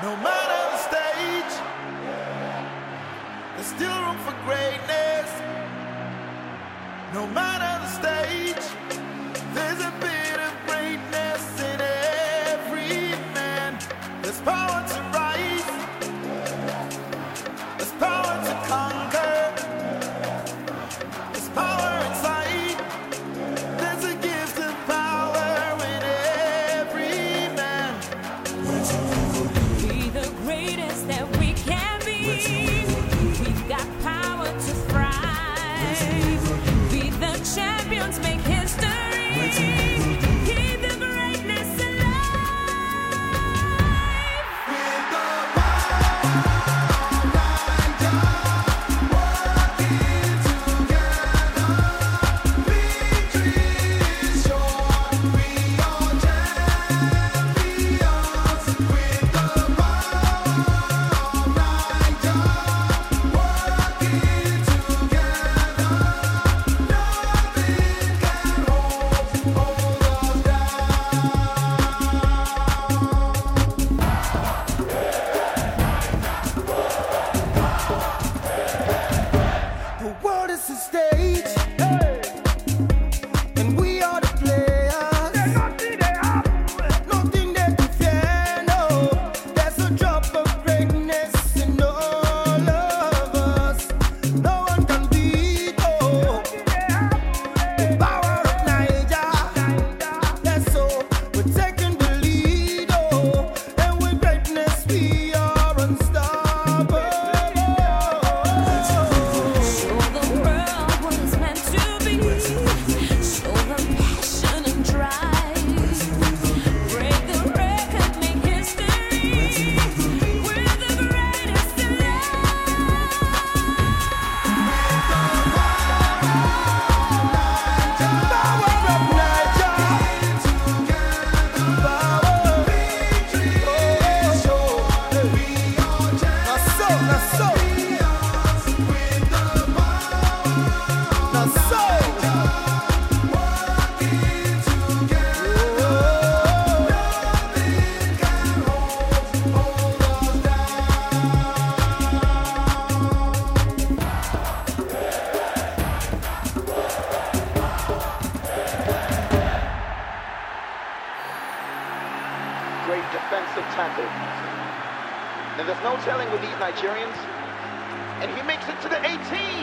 No matter the stage, there's still room for greatness. No matter the stage. this the stage. Hey. great defensive tackle. And there's no telling with these Nigerians. And he makes it to the 18.